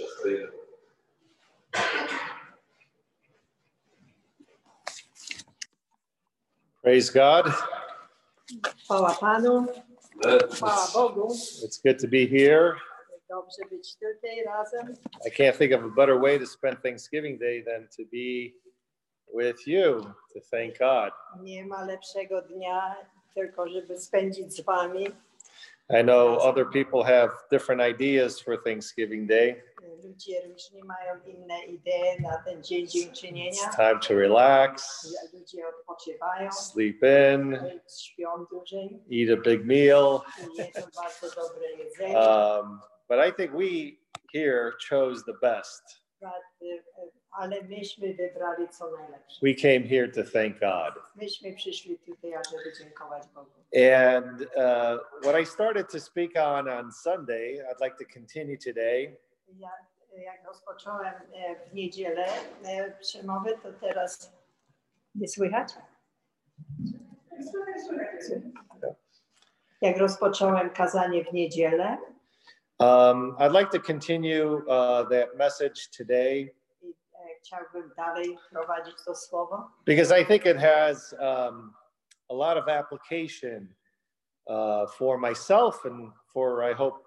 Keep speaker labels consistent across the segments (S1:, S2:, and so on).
S1: just.
S2: Praise God. It's good to be here. I can't think of a better way to spend Thanksgiving Day than to be with you, to thank God.
S3: Nie ma lepszego dnia, tylko żeby spędzić z wami.
S2: I know other people have different ideas for Thanksgiving Day.
S3: Ludzie różni mają inne idee na ten dzień dziękczynienia.
S2: It's time to relax,
S3: Ludzie odpoczywają,
S2: sleep in,
S3: śpią dłużej,
S2: eat a big meal.
S3: jedzą bardzo dobre jedzenie.
S2: Um, but I think we here chose the best.
S3: Ale myśmy wybrali co najlepsze.
S2: We came here to thank God.
S3: Myśmy przyszli tutaj, dziękować Bogu.
S2: And uh, what I started to speak on on Sunday, I'd like to continue today.
S3: Ja, jak rozpocząłem w niedzielę przemowę, to teraz nie słychać? Jak rozpocząłem kazanie w niedzielę,
S2: Um, I'd like to continue uh, that message today
S3: chciałbym dalej prowadzić to słowo,
S2: because I think it has um, a lot of application uh, for myself and for, I hope,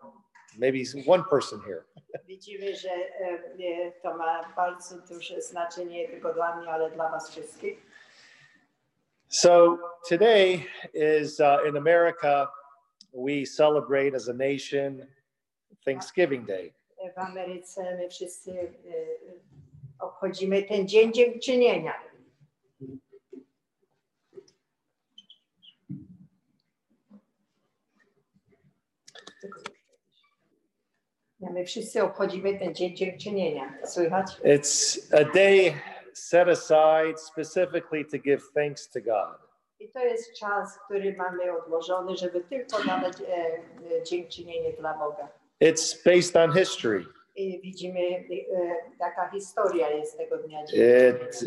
S2: maybe one person here.
S3: widzimy, że e, to ma bardzo duże znaczenie nie tylko dla mnie, ale dla Was wszystkich.
S2: So today is uh, in America, we celebrate as a nation Thanksgiving Day.
S3: W Ameryce my wszyscy obchodzimy ten Dzień Dziękczynienia. Ja, My wszyscy obchodzimy ten Dzień Dziękczynienia. Słychać?
S2: It's a day set aside specifically to give thanks to God.
S3: I to jest czas, który mamy odłożony, żeby tylko dawać e, dziękczynienie dla Boga.
S2: It's based on history.
S3: Widzimy, jaka historia jest tego dnia.
S2: It,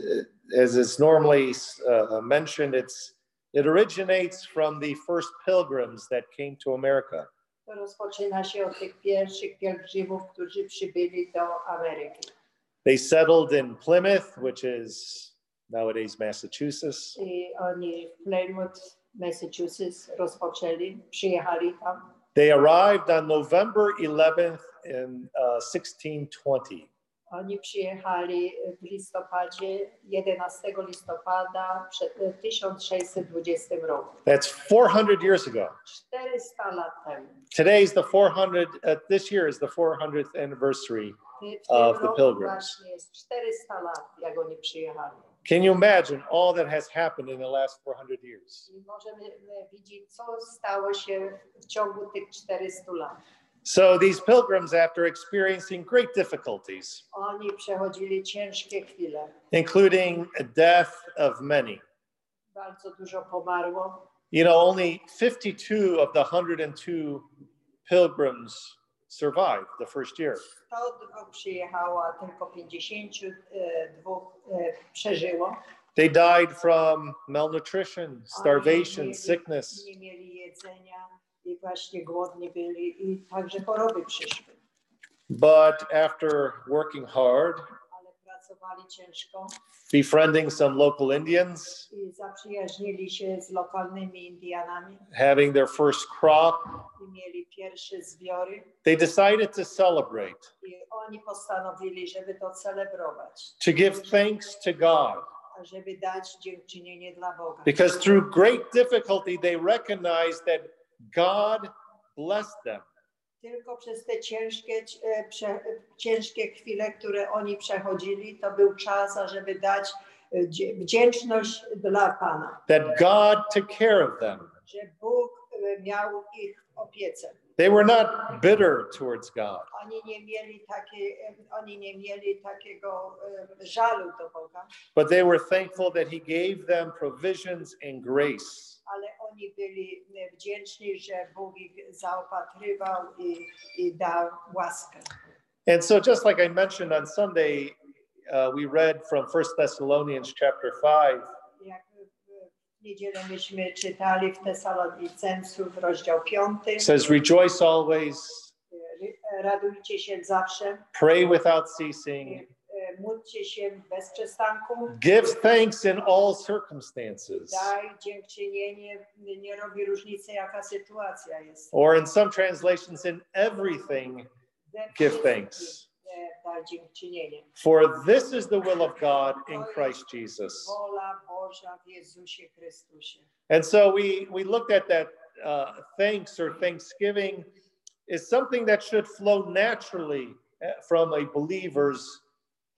S2: as it's normally uh, mentioned, it's it originates from the first pilgrims that came to America.
S3: To rozpoczyna się od tych pierwszych pielgrzymów, którzy przybyli do Ameryki.
S2: They settled in Plymouth, which is nowadays Massachusetts.
S3: I oni w Plymouth, Massachusetts rozpoczęli, przyjechali tam.
S2: They arrived on November 11th in uh, 1620.
S3: Oni przyjechali w listopadzie, 11 listopada 1620 roku.
S2: That's 400 years ago.
S3: 400 lat temu.
S2: Today's the 400. Uh, this year is the 400th anniversary. Of the Pilgrims.
S3: właśnie jest 400 lat, jak oni przyjechali.
S2: Can you imagine all that has happened in the last 400 years?
S3: I możemy widzieć, co stało się w ciągu tych 400 lat.
S2: So these pilgrims, after experiencing great difficulties,
S3: Oni przechodzili ciężkie chwile.
S2: including a death of many,
S3: Bardzo dużo pomarło.
S2: you know, only 52 of the 102 pilgrims survived the first year.
S3: To dwóch przyjechało, tylko 52 przeżyło.
S2: They died from malnutrition, starvation, sickness.
S3: Nie mieli jedzenia i właśnie głodni byli i także choroby przyszły.
S2: But after working hard,
S3: pracowali ciężko
S2: befriending some local Indians,
S3: i zaprzyjaźnili się z lokalnymi Indianami
S2: having their first crop,
S3: i mieli pierwsze zbiory.
S2: they decided to celebrate,
S3: I oni postanowili, żeby to celebrować,
S2: to give thanks to God.
S3: żeby dać dziękczynienie dla Boga.
S2: Because through great difficulty, they recognized that God blessed them.
S3: Tylko przez te ciężkie, e, prze, ciężkie chwile, które oni przechodzili, to był czas, ażeby dać e, wdzięczność dla Pana,
S2: that God took care of them.
S3: że Bóg e, miał ich w opiece.
S2: They were not bitter towards God.
S3: Oni nie mieli, takiej, e, oni nie mieli takiego żalu do Boga,
S2: but they were thankful that He gave them provisions and grace.
S3: Ale oni byli wdzięczni, że Bóg ich zaopatrywał i, i dał łaskę.
S2: And so, just like I mentioned on Sunday, uh, we read from First Thessalonians chapter 5,
S3: Jak w- niedzielę myśmy czytali w Tesalonicenców rozdział 5,
S2: says, Rejoice always,
S3: radujcie się zawsze,
S2: pray without ceasing,
S3: bez przestanku,
S2: give thanks in all circumstances.
S3: daj dziękczynienie, nie robi różnicy jaka sytuacja jest.
S2: Or in some translations, in everything, give thanks. For this is the will of God in Christ Jesus.
S3: Wola Boża w Jezusie Chrystusie.
S2: And so we, we looked at that uh, thanks or thanksgiving is something that should flow naturally uh, from a believer's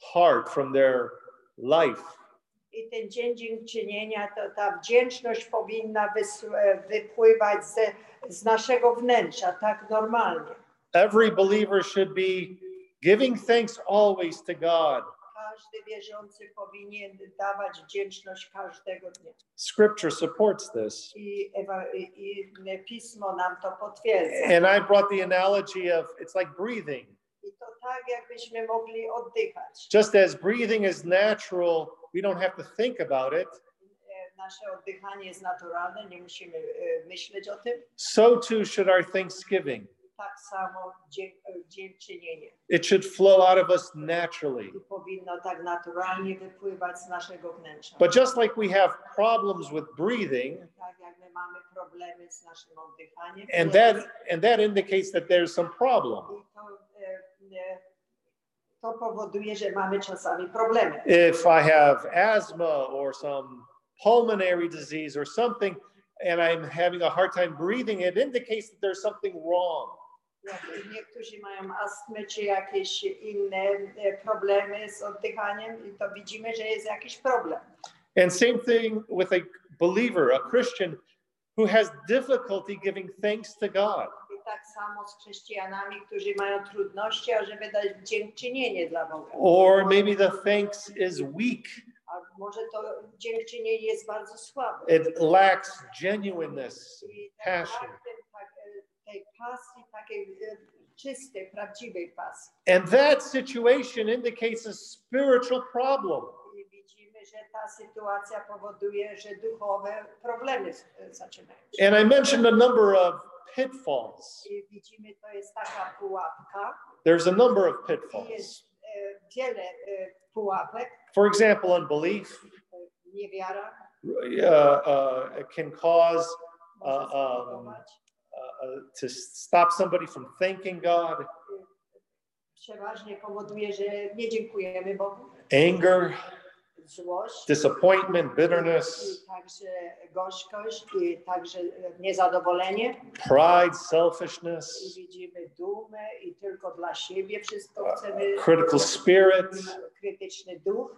S2: heart, from their life.
S3: I ten dzień dziękczynienia, to ta wdzięczność powinna wypływać ze, z naszego wnętrza, tak normalnie.
S2: Every believer should be giving thanks always to God.
S3: Każdy wierzący powinien dawać wdzięczność każdego dnia.
S2: Scripture supports this.
S3: I, Ewa, i, i Pismo nam to potwierdza.
S2: And I brought the analogy of it's like breathing.
S3: Tak, jakbyśmy mogli oddychać.
S2: Just as breathing is natural, we don't have to think about it.
S3: Nasze oddychanie jest naturalne, nie musimy myśleć o tym.
S2: So too should our thanksgiving.
S3: Tak samo dziękczynienie.
S2: It should flow out of us naturally.
S3: Powinno tak naturalnie wypływać z naszego wnętrza.
S2: But just like we have problems with breathing,
S3: tak jak my mamy problemy z naszym oddychaniem.
S2: and that and that indicates that there's some problem.
S3: I to, to powoduje, że mamy czasami problemy.
S2: If I have asthma or some pulmonary disease or something, and I'm having a hard time breathing, it indicates that there's something wrong.
S3: Jak niektórzy mają astmę czy jakieś inne problemy z oddychaniem, i to widzimy, że jest jakiś problem.
S2: And same thing with a believer, a Christian who has difficulty giving thanks to God.
S3: Tak samo z chrześcijanami, którzy mają trudności, ażeby dać dziękczynienie dla Boga.
S2: Or maybe the thanks is weak.
S3: A może to dziękczynienie jest bardzo słabe.
S2: It lacks genuineness, passion.
S3: tej- pasji, takiej czystej, prawdziwej pasji.
S2: And that situation indicates a spiritual problem.
S3: I widzimy, że ta sytuacja powoduje, że duchowe problemy zaczynają.
S2: And I mentioned a number of pitfalls.
S3: I widzimy, to jest taka pułapka.
S2: There's a number of pitfalls.
S3: jest wiele pułapek.
S2: For example, unbelief uh, uh, can cause Uh, um, uh, uh, to stop somebody from thanking God,
S3: Przeważnie powoduje, że nie dziękujemy Bogu.
S2: anger,
S3: Złość.
S2: disappointment, bitterness,
S3: I także gorzkość, i także niezadowolenie.
S2: pride,
S3: I
S2: selfishness,
S3: widzimy dumę i tylko dla siebie wszystko chcemy.
S2: critical spirit.
S3: Krytyczny duch.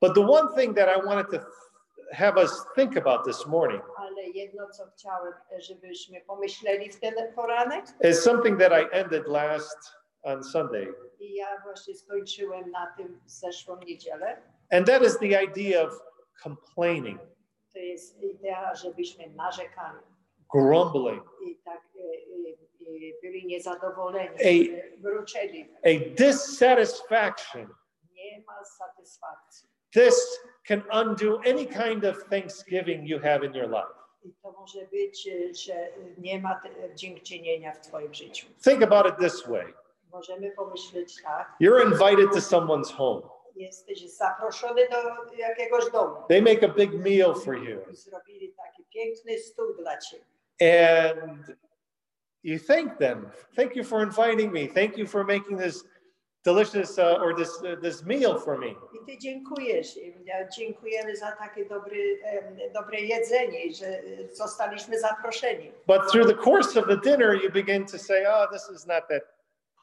S2: But the one thing that I wanted to have us think about this morning is something that I ended last on Sunday.
S3: i ja właśnie skończyłem na tym zeszłą niedzielę,
S2: And that is the idea of complaining,
S3: to jest idea, żebyśmy narzekali
S2: grumbling,
S3: i tak e, e, byli niezadowoleni, wrócili.
S2: a dissatisfaction.
S3: Nie ma satysfakcji.
S2: This can undo any kind of thanksgiving you have in your life.
S3: I to może być, że nie ma dziękczynienia w Twoim życiu.
S2: Think about it this way
S3: Możemy pomyśleć tak,
S2: you're invited to someone's home,
S3: jesteś zaproszony do jakiegoś domu.
S2: they make a big meal for you,
S3: Zrobili taki piękny stół dla Ciebie.
S2: and you thank them. Thank you for inviting me. Thank you for making this delicious uh, or this, uh, this meal for me.
S3: I Ty dziękujesz im. Dziękujemy za takie dobry, em, dobre jedzenie, i że zostaliśmy zaproszeni.
S2: But through the course of the dinner, you begin to say, oh, this is not that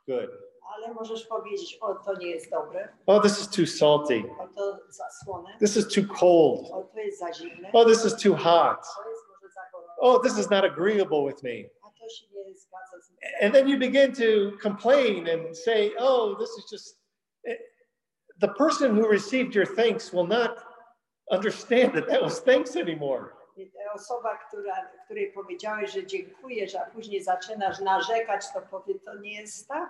S2: good.
S3: Ale możesz powiedzieć, o to nie jest dobre,
S2: Oh, this is too salty.
S3: o to za słone,
S2: This is too cold.
S3: o to jest za zimne,
S2: Oh, this is too hot.
S3: to jest może za gorące,
S2: Oh, this is not agreeable with me.
S3: a to się nie zgadza z
S2: And then you begin to complain and say, oh, this is just. The person who received your thanks will not understand that that was thanks anymore.
S3: Osoba, która, której powiedziałeś, że dziękujesz, a później zaczynasz narzekać, to powie, to nie jest tak,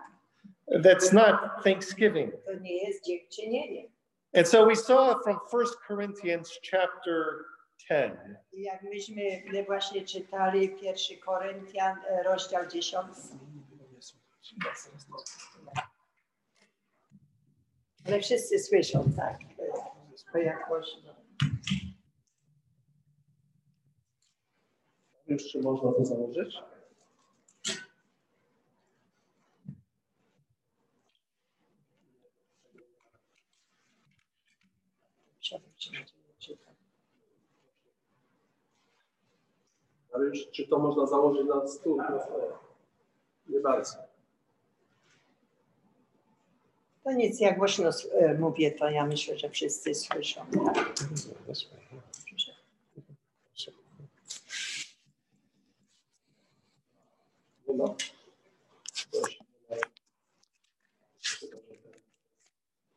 S2: That's not thanksgiving.
S3: to nie jest dziękczynienie.
S2: And so we saw from First Corinthians chapter 10
S3: I jak myśmy właśnie czytali 1 Koryntian, e, rozdział 10, Ale wszyscy słyszą, tak. Po jakości.
S2: Czy można to założyć?
S1: Ale już czy to można założyć na stół? No, nie bardzo.
S3: To nic, jak głośno e, mówię, to ja myślę, że wszyscy słyszą. Tak.
S1: Nie ma? Proszę.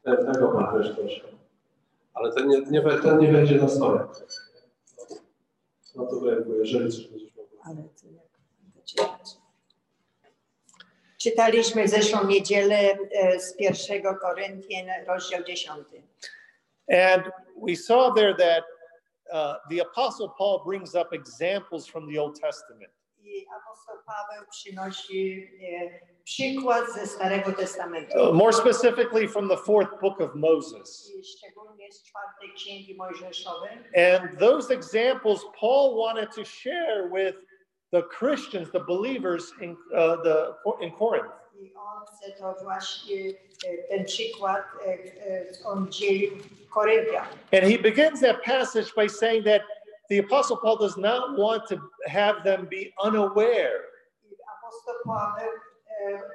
S1: Ten, tego ma też proszę. Ale ten nie, nie, ten nie będzie na stole. No to węglu, jeżeli coś będziesz mogła.
S3: Ale to jak czytać. Czytaliśmy zeszłą niedzielę e, z pierwszego Koryntian, rozdział 10.
S2: And we saw there that uh, the Apostle Paul brings up examples from the Old Testament.
S3: I apostoł Paweł przynosi przykład ze Starego Testamentu.
S2: Uh, more specifically from the fourth book of Moses.
S3: I szczególnie z czwartej księgi Mojżeszowej.
S2: And those examples Paul wanted to share with the Christians, the believers in, uh, the, in Corinth.
S3: I on chce to właśnie ten przykład, on dzielił Koryntian.
S2: And he begins that passage by saying that the Apostle Paul does not want to have them be unaware
S3: I apostoł Paweł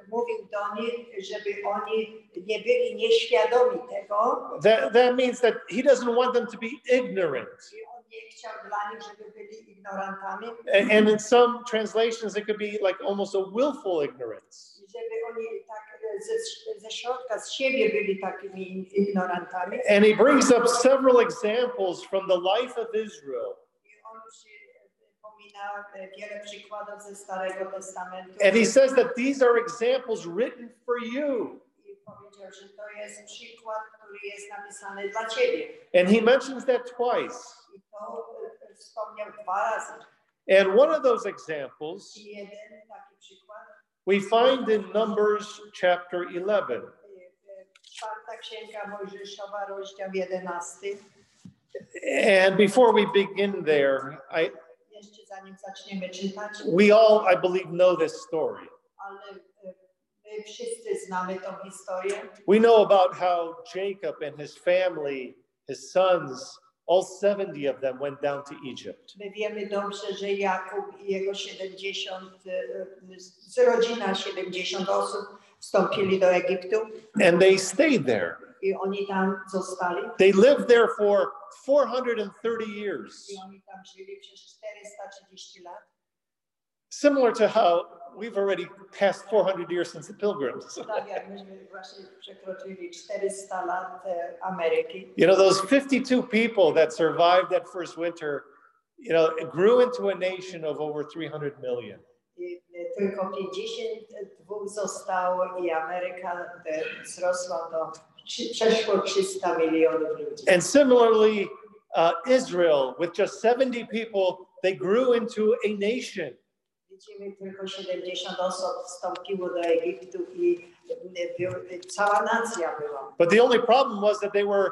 S3: mówił do nich, żeby oni nie byli nieświadomi tego.
S2: That, that means that he doesn't want them to be ignorant.
S3: I on nie chciał dla nich, żeby byli ignorantami.
S2: And, and in some translations, it could be like almost a willful ignorance.
S3: I żeby oni tak ze, ze środka, z siebie byli takimi ignorantami.
S2: And he brings up several examples from the life of Israel.
S3: I on przypomina e, wiele przykładów ze Starego Testamentu.
S2: And he says that these are examples written for you.
S3: I powiedział, że to jest przykład, który jest napisany dla ciebie.
S2: And he mentions that twice.
S3: I to wspomniał dwa razy.
S2: And one of those examples
S3: I jeden taki przykład,
S2: we find in Numbers chapter 11.
S3: e, e, czwarta księga Mojżeszowa, rozdział 11.
S2: And before we begin there, I,
S3: zanim zaczniemy czytać,
S2: we all, I believe, know this story.
S3: ale my wszyscy znamy tą historię.
S2: We know about how Jacob and his family, his sons, all 70 of them went down to Egypt.
S3: My wiemy dobrze, że Jakub i jego 70, e, e, z rodzina 70 osób wstąpili do Egiptu
S2: And they stayed there.
S3: I oni tam zostali.
S2: They lived there for 430 years,
S3: I oni tam żyli przez 430 lat.
S2: similar to how we've already passed 400 years since the Pilgrims.
S3: Tak jak myśmy właśnie przekroczyli 400 lat Ameryki.
S2: You know, those 52 people that survived that first winter, you know, grew into a nation of over 300 million.
S3: Tylko 52 zostało i Ameryka wzrosła do przeszło 300 milionów ludzi.
S2: And similarly, uh, Israel, with just 70 people, they grew into a nation.
S3: Widzimy tylko 70 osób wstąpiło do Egiptu i cała nacja była.
S2: But the only problem was that they were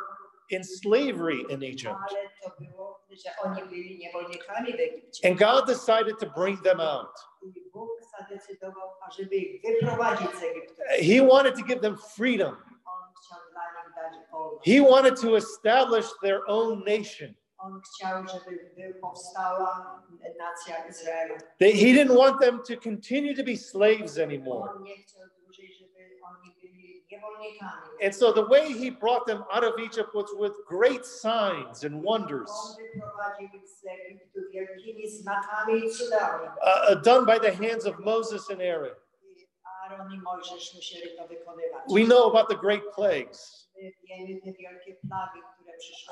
S2: in slavery in Egypt.
S3: Ale to było, że oni byli niewolnikami w Egipcie.
S2: And God decided to bring them out.
S3: I Bóg zadecydował, ażeby ich wyprowadzić z Egiptu.
S2: He wanted to give them freedom.
S3: On chciał dla nich dać wolność.
S2: He wanted to establish their own nation.
S3: On chciał, żeby by powstała nacja Izraela.
S2: They, he didn't want them to continue to be slaves anymore.
S3: On nie chciał dłużej, żeby oni byli niewolnikami.
S2: And so the way he brought them out of Egypt was with great signs and wonders
S3: On wyprowadził ich z Egiptu wielkimi znakami i cudami.
S2: uh, uh, done by the hands of Moses and Aaron.
S3: I Aaron i Mojżesz musieli to wykonywać.
S2: We know about the great plagues,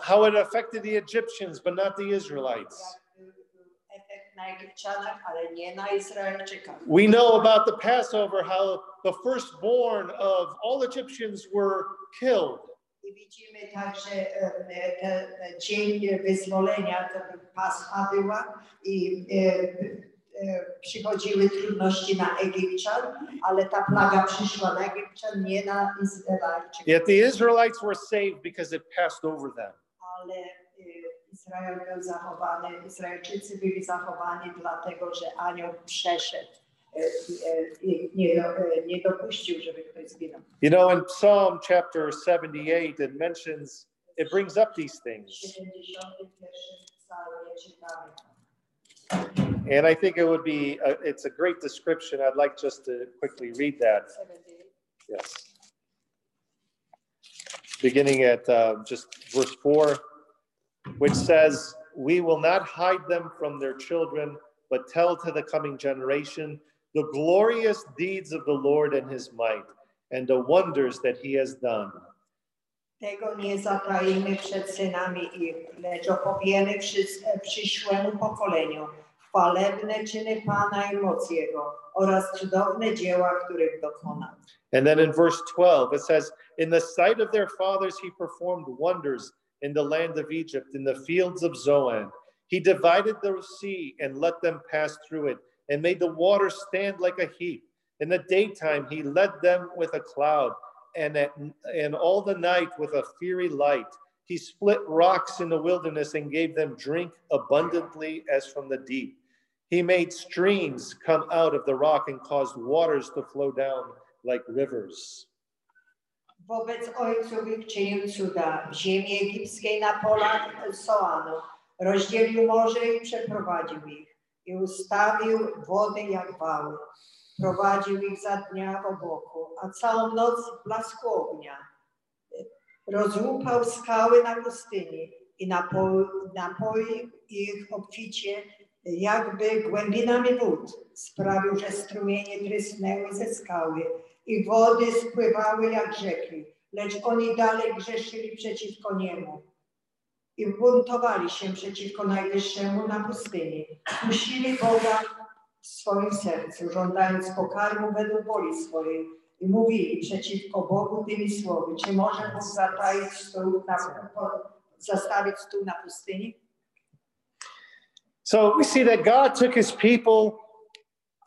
S2: How it affected the Egyptians, but not the Israelites. We know about the Passover, how the firstborn of all Egyptians were killed.
S3: I widzimy także te, te dzień wyzwolenia, to był Pascha była i przychodziły trudności na ale ta plaga przyszła na nie na Izraelczyków.
S2: Yet the Israelites were saved because it passed over them.
S3: Ale Izrael był zachowany, Izraelczycy byli zachowani dlatego, że anioł przeszedł i nie, do- nie dopuścił, żeby ktoś zginął.
S2: You know, in Psalm chapter 78, it mentions, it brings up these things.
S3: 71 psalmie czytamy.
S2: And I think it would be, uh, it's a great description. I'd like just to quickly read that. Yes. Beginning at uh, just verse four, which says, We will not hide them from their children, but tell to the coming generation the glorious deeds of the Lord and his might, and the wonders that he has done.
S3: Tego nie przed synami ich, lecz opowiemy przy- przyszłemu pokoleniu chwalebne czyny Pana i moc Jego oraz cudowne dzieła, których dokonał.
S2: And then in verse 12, it says, In the sight of their fathers, he performed wonders in the land of Egypt, in the fields of Zoan. He divided the sea and let them pass through it, and made the water stand like a heap. In the daytime, he led them with a cloud, and, at, and all the night with a fiery light. He split rocks in the wilderness and gave them drink abundantly as from the deep. He made streams come out of the rock and caused waters to flow down like rivers.
S3: Wobec ojców czynił cuda w ziemi egipskiej na polach Soanu. Rozdzielił morze i przeprowadził ich i ustawił wody jak wały. Prowadził ich za dnia w oboku, a całą noc w blasku ognia. Rozłupał skały na pustyni i napo- napoił ich obficie jakby głębinami wód. Sprawił, że strumienie trysnęły ze skały i wody spływały jak rzeki, lecz oni dalej grzeszyli przeciwko niemu i buntowali się przeciwko Najwyższemu na pustyni. Kusili Boga w swoim sercu, żądając pokarmu według woli swojej i mówili przeciwko Bogu tymi słowy, czy może Bóg zataić stół na, zastawić stół na pustyni?
S2: So we see that God took his people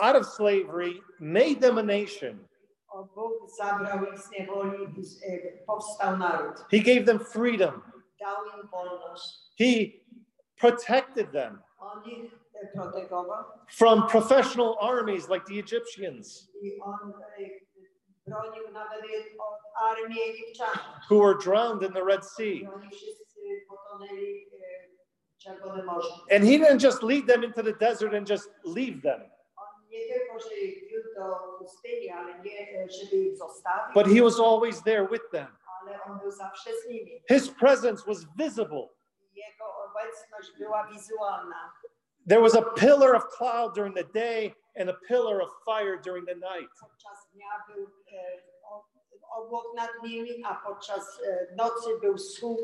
S2: out of slavery, made them a nation.
S3: O, Bóg zabrał ich z niewoli i z- powstał naród.
S2: He gave them freedom.
S3: Dał im wolność.
S2: He protected them From professional armies like the Egyptians, who were drowned in the Red Sea. And he didn't just lead them into the desert and just leave them, but he was always there with them. His presence was visible.
S3: Jego obecność była wizualna.
S2: There was a pillar of cloud during the day and a pillar of fire during the night.
S3: Podczas dnia był o- obłok nad nimi, a podczas nocy był słup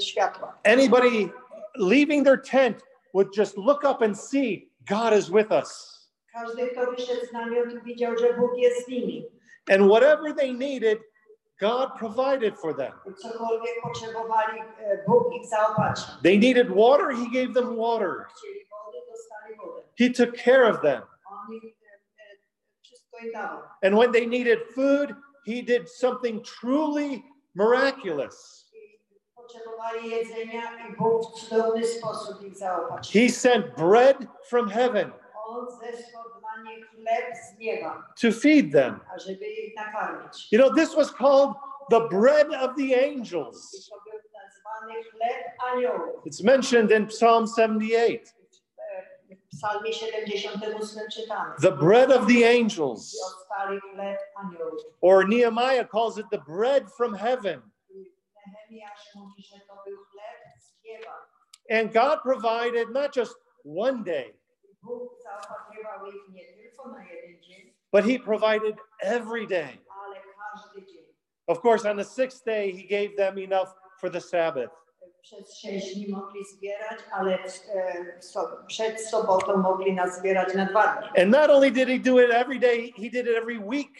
S3: światła.
S2: Anybody leaving their tent would just look up and see God is with us.
S3: Każdy, kto wyszedł z namiotu, widział, że Bóg jest z nimi.
S2: And whatever they needed, God provided for them.
S3: Cokolwiek potrzebowali, Bóg ich zaopatrzył.
S2: They needed water, He gave them water.
S3: Chcieli wody, dostali wodę.
S2: He took care of them. And when they needed food, He did something truly miraculous. He sent bread from heaven to feed them. You know, this was called the bread of the angels. It's mentioned in Psalm 78.
S3: W psalmie 78 czytamy.
S2: The bread of the angels.
S3: ostali chleb aniołów.
S2: Or Nehemiah calls it the bread from heaven.
S3: I Nehemiasz mówi, że to był chleb z nieba.
S2: And God provided not just one day,
S3: I Bóg zaopatrywał ich nie tylko na jeden dzień,
S2: but He provided every day.
S3: ale każdy dzień.
S2: Of course, on the sixth day, He gave them enough for the Sabbath.
S3: Przez sześć mogli zbierać, ale przed sobotą mogli nazbierać na dwa dni.
S2: And not only did He do it every day, He did it every week.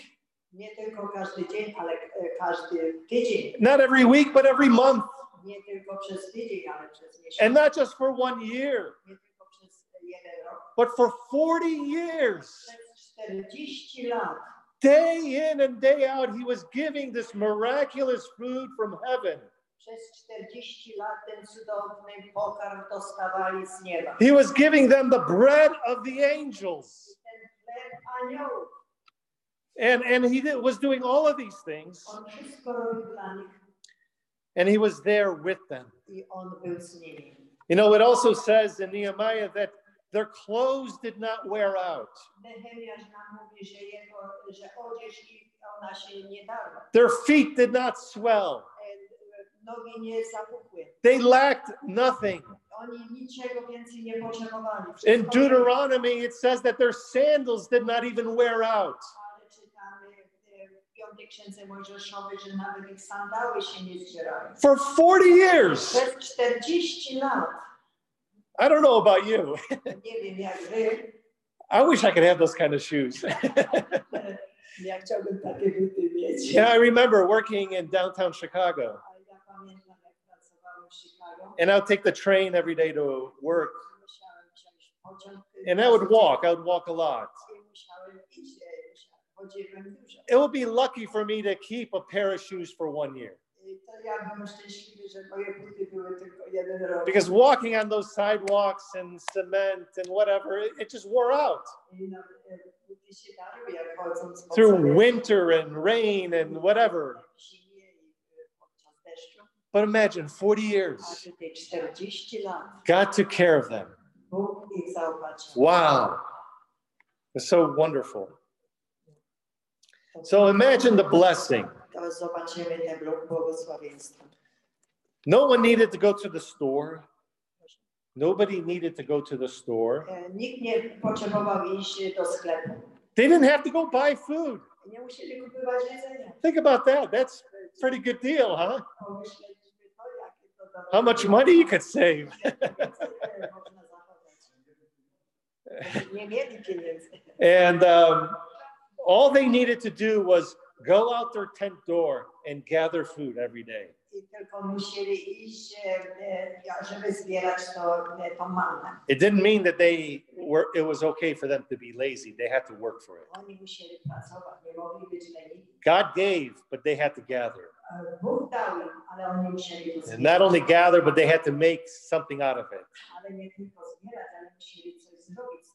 S3: Nie tylko każdy dzień, ale każdy tydzień.
S2: Not every week, but every month.
S3: Nie tylko przez tydzień, ale przez
S2: And not just for one year,
S3: Nie tylko przez jeden rok,
S2: But for 40 years,
S3: Przez 40 lat,
S2: day in and day out, he was giving this miraculous food from heaven.
S3: Przez 40 lat ten cudowny pokarm dostawali z nieba.
S2: He was giving them the bread of the angels.
S3: Ten chleb aniołów,
S2: And, and he did, was doing all of these things,
S3: on wszystko robił dla nich
S2: and he was there with them.
S3: i on był z nimi.
S2: You know, it also says in Nehemiah that their clothes did not wear out,
S3: Nehemiasz nam mówi, że jego, że odzież i ona się nie darła.
S2: their feet did not swell,
S3: E, Nogi nie zapuchły.
S2: They lacked nothing.
S3: Oni niczego więcej nie potrzebowali.
S2: In Deuteronomy, it says that their sandals did not even wear out.
S3: Ale czytamy w piątej księdze Mojżeszowej, że nawet ich sandały się nie zdzierały.
S2: For 40 years.
S3: Przez 40 lat,
S2: I don't know about you.
S3: nie wiem jak wy,
S2: I wish I could have those kind of shoes.
S3: ja chciałbym takie buty mieć.
S2: yeah, I remember working in downtown Chicago, and I would take the train every day to work, and I would walk. I would walk a lot. It would be lucky for me to keep a pair of shoes for one year because walking on those sidewalks and cement and whatever, it, it just wore out through winter and rain and whatever.
S3: zimie i e, podczas deszczu.
S2: But imagine 40 years,
S3: czy te 40 lat
S2: God took care of them. Wow. It's so wonderful. So imagine the blessing. No one needed to go to the store. Nobody needed to go to the store. They didn't have to go buy food. Think about that. That's a pretty good deal, huh?
S3: Pomyśleliśmy to, jakie to dobre.
S2: How much money you could save.
S3: Więcej, można zachować. Nie mieli pieniędzy.
S2: And um, all they needed to do was go out their tent door and gather food every day.
S3: I tylko musieli iść, żeby zbierać to, tą mannę.
S2: It didn't mean that they were, it was okay for them to be lazy. They had to work for it.
S3: Oni musieli pracować, nie mogli być leni.
S2: God gave, but they had to gather.
S3: Bóg dał im, ale oni musieli to
S2: And not only gather, but they had to make something out of it.
S3: Ale nie tylko zbierać, ale musieli coś zrobić.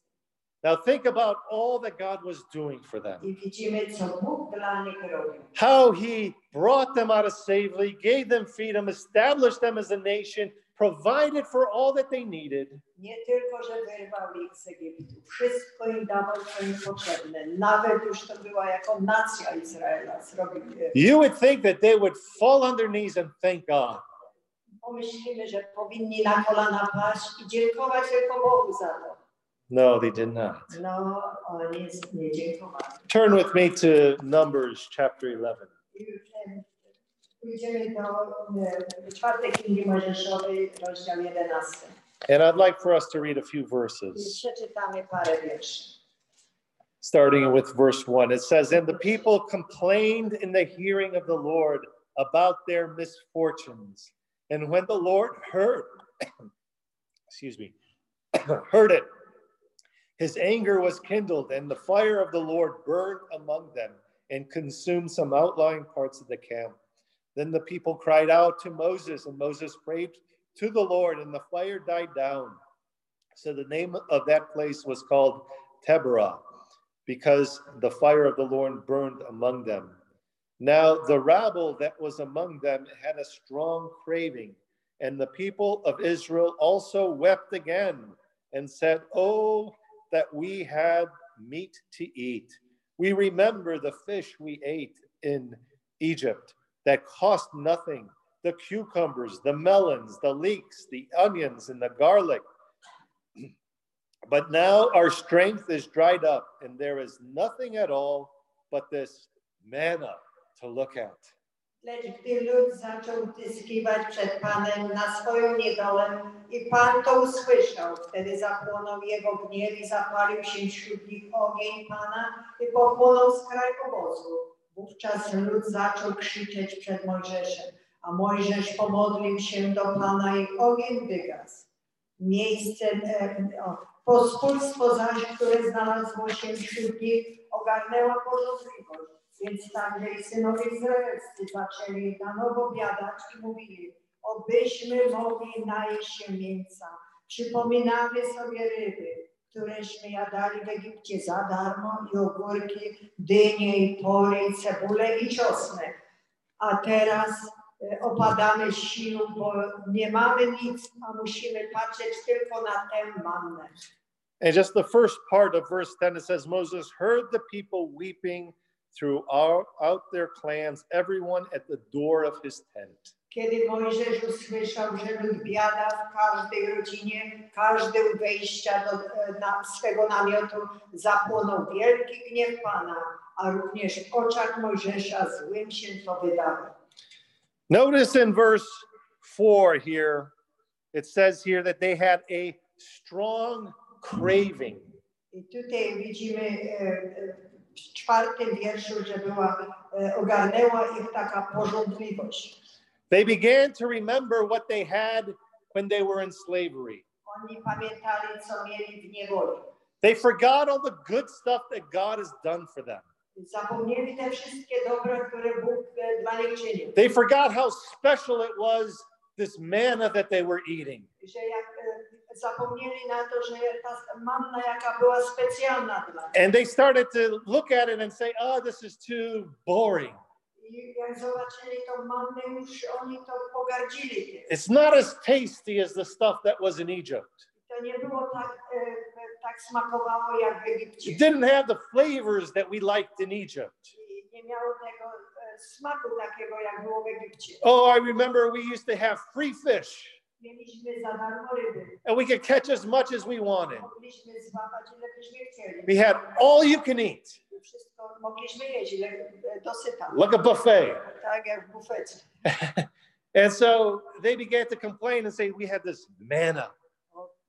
S2: Now think about all that God was doing for them.
S3: I widzimy, co Bóg dla nich robił.
S2: How he brought them out of slavery, gave them freedom, established them as a nation, provided for all that they needed.
S3: Nie tylko, że wyrwał ich z Egiptu. Wszystko im dawał, co im potrzebne. Nawet już to była jako nacja Izraela. Zrobił, e,
S2: You would think that they would fall on their knees and thank God.
S3: pomyślimy, że powinni na kolana paść i dziękować tylko Bogu za to.
S2: No, they did not.
S3: No, oni nie dziękowali.
S2: Turn with me to Numbers chapter 11.
S3: I już, em, Pójdziemy do czwartej Księgi Mojżeszowej, rozdział 11.
S2: And I'd like for us to read a few
S3: I
S2: verses,
S3: przeczytamy parę wierszy.
S2: starting with verse 1. It says, And the people complained in the hearing of the Lord about their misfortunes. And when the Lord heard, excuse me, heard it, his anger was kindled, and the fire of the Lord burned among them and consumed some outlying parts of the camp. Then the people cried out to Moses, and Moses prayed to the Lord, and the fire died down. So the name of that place was called Taberah, because the fire of the Lord burned among them. Now the rabble that was among them had a strong craving, and the people of Israel also wept again and said, Oh, that we had meat to eat. We remember the fish we ate in Egypt that cost nothing the cucumbers, the melons, the leeks, the onions, and the garlic. But now our strength is dried up, and there is nothing at all but this manna to look at.
S3: Lecz gdy lud zaczął utyskiwać przed Panem na swoją niedolę i Pan to usłyszał, wtedy zapłonął jego gniew i zapalił się wśród nich ogień Pana i pochłonął skraj obozu. Wówczas lud zaczął krzyczeć przed Mojżeszem, a Mojżesz pomodlił się do Pana i ogień wygasł. Miejsce, e, o, Pospólstwo zaś, które znalazło się wśród nich, ogarnęła porządliwość. Więc także i synowie izraelscy zaczęli na nowo biadać i mówili, obyśmy mogli najeść się mięsa. Przypominamy sobie ryby, ogórki, dynie i pory, i cebule i. A teraz opadamy z bo nie mamy nic, a musimy patrzeć tylko na tę mannę.
S2: And just the first part of verse 10, it says, Moses heard the people weeping throughout out their clans, everyone at the door of his tent.
S3: Kiedy Mojżesz usłyszał, że lud biada w każdej rodzinie, każdy u wejścia do e, na, swego namiotu, zapłonął wielki gniew Pana, a również w oczach Mojżesza złym się to wydało.
S2: Notice in verse 4 here, it says here that they had a strong craving.
S3: I tutaj widzimy e, e, w czwartym wierszu, że była, ogarnęła ich taka porządliwość.
S2: They began to remember what they had when they were in slavery.
S3: Oni pamiętali, co mieli w niewoli.
S2: They forgot all the good stuff that God has done for them.
S3: Zapomnieli te wszystkie dobra, które Bóg e, eh, dla nich czynił.
S2: They forgot how special it was, this manna that they were eating.
S3: Że jak eh, e, zapomnieli na to, że ta manna, jaka była specjalna dla nich.
S2: And they started to look at it and say, oh, this is too boring. It's not as tasty as the stuff that was in Egypt. It didn't have the flavors that we liked in Egypt. Oh, I remember we used to have free fish and we could catch as much as we wanted. We had all you can eat,
S3: Wszystko mogliśmy jeść, dosyta.
S2: like a buffet.
S3: Tak jak w bufecie.
S2: And so they began to complain and say, We had this manna.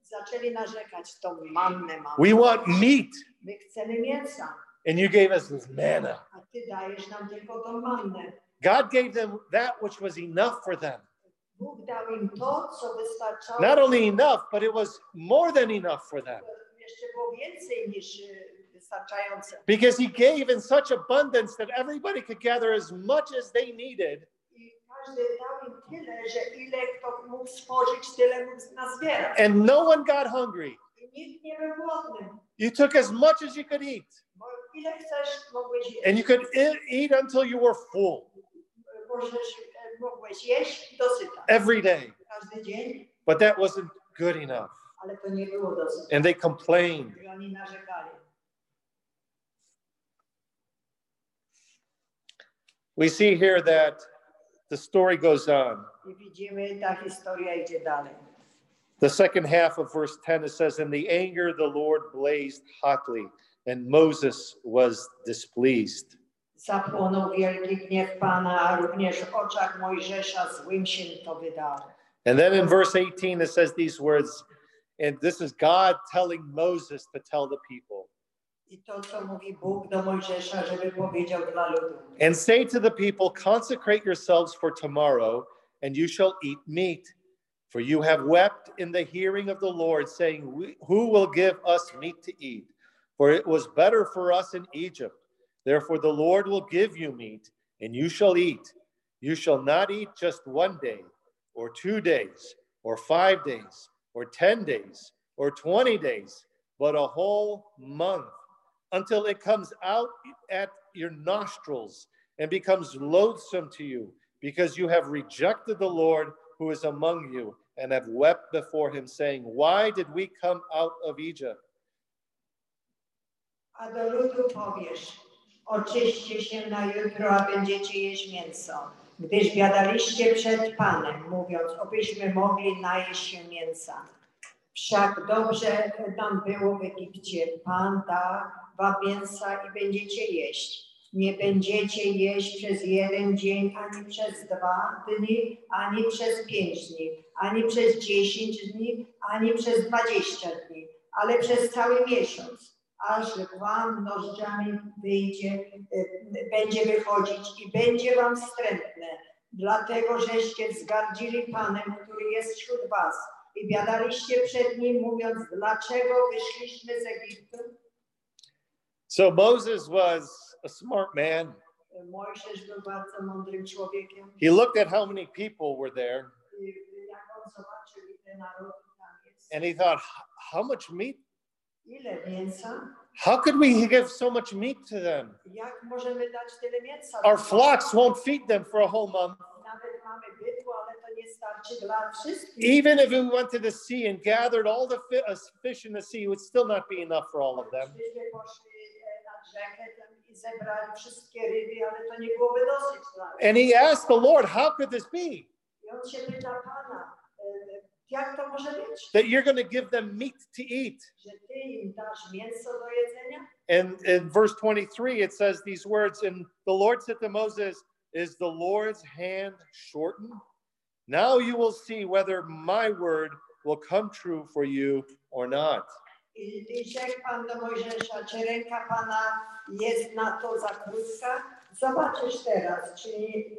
S3: Zaczęli narzekać, tą mannę mamy.
S2: We want meat,
S3: My chcemy mięsa,
S2: and you gave us this manna.
S3: a ty dajesz nam tylko tą mannę.
S2: God gave them that which was enough for them.
S3: Bóg dał im to.
S2: Not only enough, but it was more than enough for them
S3: Jeszcze
S2: because He gave in such abundance that everybody could gather as much as they needed. And no one got hungry. You took as much as you could eat, and you could eat until you were full every day. But that wasn't good enough. And they complained.
S3: I oni narzekali.
S2: We see here that the story goes on.
S3: I widzimy, ta historia idzie dalej.
S2: The second half of verse 10 it says, And the anger of the Lord blazed hotly, and Moses was displeased.
S3: Zapłonął wielki gniew Pana, a również w oczach Mojżesza złym się to wydało.
S2: And then in verse 18 it says these words, and this is God telling Moses to tell the people, and say to the people, Consecrate yourselves for tomorrow, and you shall eat meat. For you have wept in the hearing of the Lord, saying, Who will give us meat to eat? For it was better for us in Egypt. Therefore, the Lord will give you meat, and you shall eat. You shall not eat just one day, or two days, or five days, or 10 days, or 20 days, but a whole month, until it comes out at your nostrils and becomes loathsome to you, because you have rejected the Lord who is among you and have wept before him, saying, Why did we come out of Egypt?
S3: A do oczyście się na jutro, a będziecie jeść mięso. Gdyż biadaliście przed Panem, mówiąc, obyśmy mogli najeść się mięsa. Wszak dobrze nam było w Egipcie. Pan da wam mięsa i będziecie jeść. Nie będziecie jeść przez jeden dzień, ani przez dwa dni, ani przez pięć dni, ani przez dziesięć dni, ani przez dwadzieścia dni, ale przez cały miesiąc aż wam nożdżami wyjdzie, e, będzie wychodzić i będzie wam wstrętne, dlatego żeście wzgardzili Panem, który jest wśród was, i biadaliście przed nim, mówiąc, dlaczego wyszliśmy z Egiptu?
S2: So Moses was a smart man.
S3: Mojżesz był bardzo mądrym człowiekiem.
S2: He looked at how many people were there
S3: I jak on zobaczył, ile narodu tam jest,
S2: and he thought, how much meat? How could we give so much meat to them?
S3: jak możemy dać tyle mięsa?
S2: Our flocks won't feed them for a whole month.
S3: Nawet mamy bydło, ale to nie starczy dla wszystkich.
S2: Even if we went to the sea and gathered all the uh, fish in the sea, it would still not be enough for all of them. And he asked the Lord, How could this be
S3: I on się pyta Pana, jak to może być,
S2: that you're going to give them meat to eat?
S3: że Ty im dasz mięso do jedzenia?
S2: And in verse 23, it says these words And the Lord said to Moses, Is the Lord's hand shortened? Now you will see whether my word will come true for you or not.
S3: Ręka Pana jest na to za krótka? Zobaczysz teraz, czy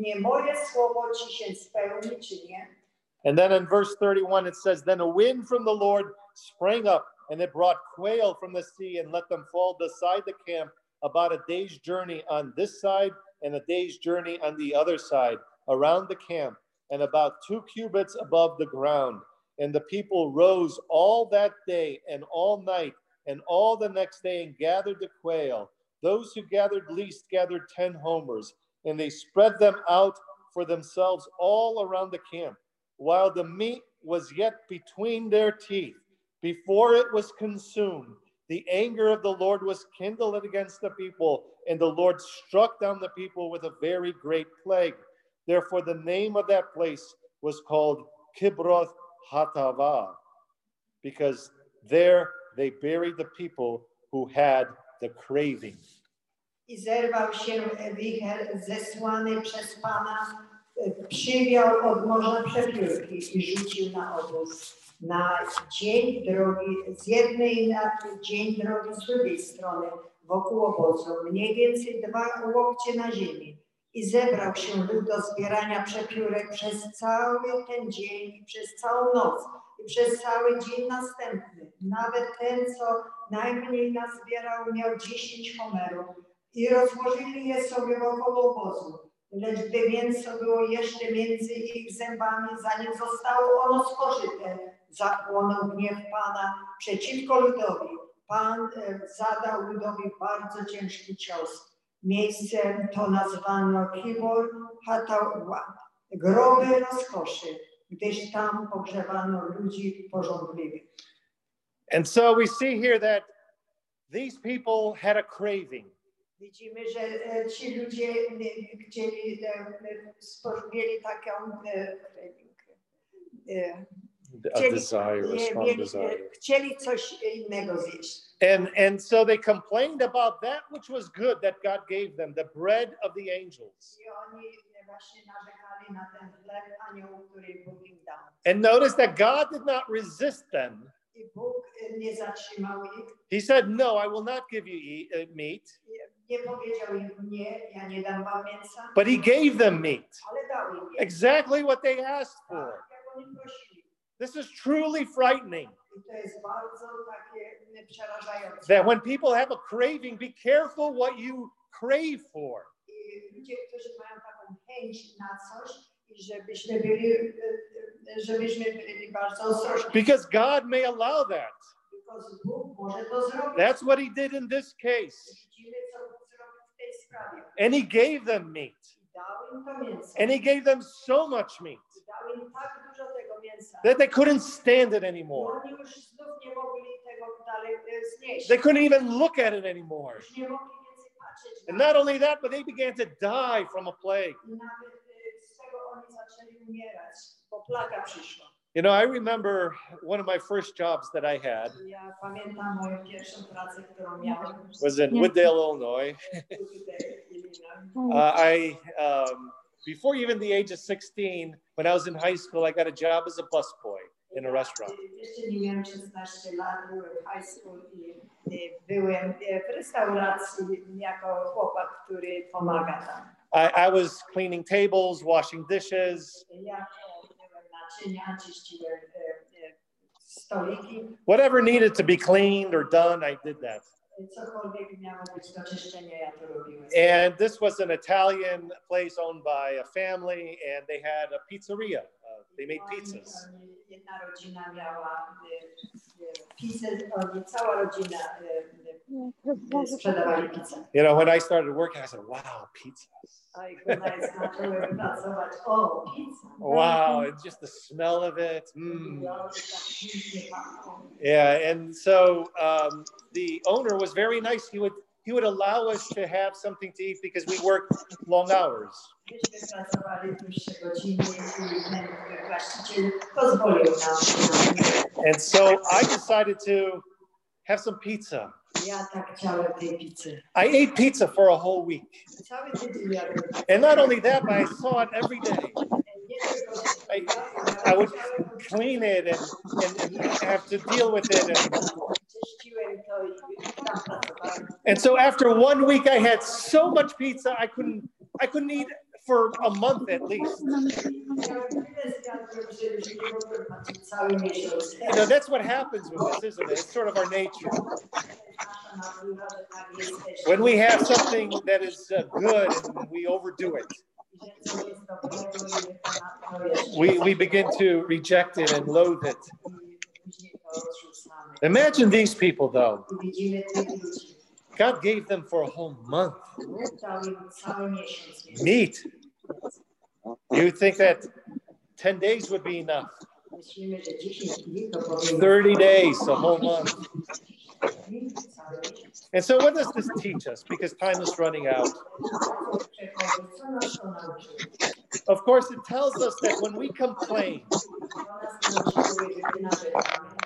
S3: nie moje słowo Ci się spełni, czy nie.
S2: And then in verse 31, it says, Then a wind from the Lord sprang up, and it brought quail from the sea and let them fall beside the camp about a day's journey on this side and a day's journey on the other side around the camp, and about two cubits above the ground. And the people rose all that day and all night and all the next day and gathered the quail. Those who gathered least gathered 10 homers, and they spread them out for themselves all around the camp while the meat was yet between their teeth, before it was consumed, the anger of the Lord was kindled against the people, and the Lord struck down the people with a very great plague. Therefore, the name of that place was called Kibroth Hatava, because there they buried the people who had the craving.
S3: Się zesłany przez Pana, przywiał od i rzucił na obóz. Na dzień drogi, z jednej na dzień drogi z drugiej strony, wokół obozu, mniej więcej dwa łokcie na ziemi. I zebrał się lud do zbierania przepiórek przez cały ten dzień i przez całą noc i przez cały dzień następny. Nawet ten, co najmniej nazbierał, miał dziesięć homerów i rozłożyli je sobie wokoło obozu. Lecz gdy mięso było jeszcze między ich zębami, zanim zostało ono spożyte, zapłonął gniew Pana przeciwko ludowi. Pan e, zadał ludowi bardzo ciężki cios. Miejsce to nazwano Kibor Hatawa, groby rozkoszy, gdyż tam pogrzebano ludzi porządliwych.
S2: And so we see here that these people had a craving.
S3: Widzimy, że e, ci ludzie e, chcieli, e, mieli taką e,
S2: A
S3: chcieli,
S2: desire, a strong
S3: mieli,
S2: desire.
S3: chcieli coś innego zjeść.
S2: And and so they complained about that which was good that God gave them, the bread of the angels.
S3: I oni właśnie narzekali na ten chleb anioł, który Bóg im dał.
S2: And notice that God did not resist them.
S3: I Bóg nie zatrzymał ich,
S2: He said, "No, I will not give you eat, uh, meat,"
S3: nie powiedział im nie, ja nie dam wam mięsa,
S2: but he gave them meat.
S3: ale dał im mięso.
S2: Exactly what they asked for. This is truly frightening. That when people have a craving, be careful what you crave for. Because God may allow that. That's what he did in this case. And he gave them meat. And he gave them so much meat
S3: I dał im tak dużo tego mięsa.
S2: that they couldn't stand it anymore.
S3: oni już znów nie mogli tego dalej znieść.
S2: They couldn't even look at it anymore.
S3: Już nie mogli więcej patrzeć
S2: And not only that, but they began to die from a plague.
S3: I nawet z tego oni zaczęli umierać, bo plaga przyszła.
S2: You know, I remember one of my first jobs that I had
S3: Ja pamiętam moją pierwszą pracę, którą miałem.
S2: was in Wood Dale, Illinois. Uh, I, um, before even the age of 16, when I was in high school, I got a job as a busboy in a restaurant.
S3: Jeszcze nie miałem 16 lat, byłem w high school i, i
S2: was cleaning tables, washing dishes, Whatever needed to be cleaned or done, I did that. And this was an Italian place owned by a family, and they had a pizzeria. Uh, they made pizzas.
S3: Sprzedawali pizzę.
S2: You know, when I started working, I said, wow, pizzas.
S3: A jak ona jest zaczęły pracować, o, pizza.
S2: Wow, and just the smell of it. Mm.
S3: Ja tak pięknie pachną.
S2: Yeah, and so um, the owner was very nice. He would he would allow us to have something to eat because we worked long hours.
S3: Myśmy pracowali dłuższe godziny i ten właściciel pozwolił nam.
S2: And so I decided to have some pizza.
S3: Ja tak chciałem tej pizzy.
S2: I ate pizza for a whole week.
S3: Cały tydzień jadłem.
S2: And not only that, but I saw it every day. I, I would clean it and, and, and have to deal with it. And,
S3: czyściłem to i tam pracowałem.
S2: and so after one week, I had so much pizza I couldn't I couldn't eat for a month at least. You know, that's what happens with this, isn't it? It's sort of our nature. When we have something that is uh, good and we overdo it, we, we begin to reject it and loathe it. Imagine these people, though. God gave them for a whole month meat. You think that 10 days would be enough?
S3: Myślimy, że 10 dni to powinno
S2: 30 days, a whole month. And so, what does this teach us? Because time is running out. Of course, it tells us that when we complain,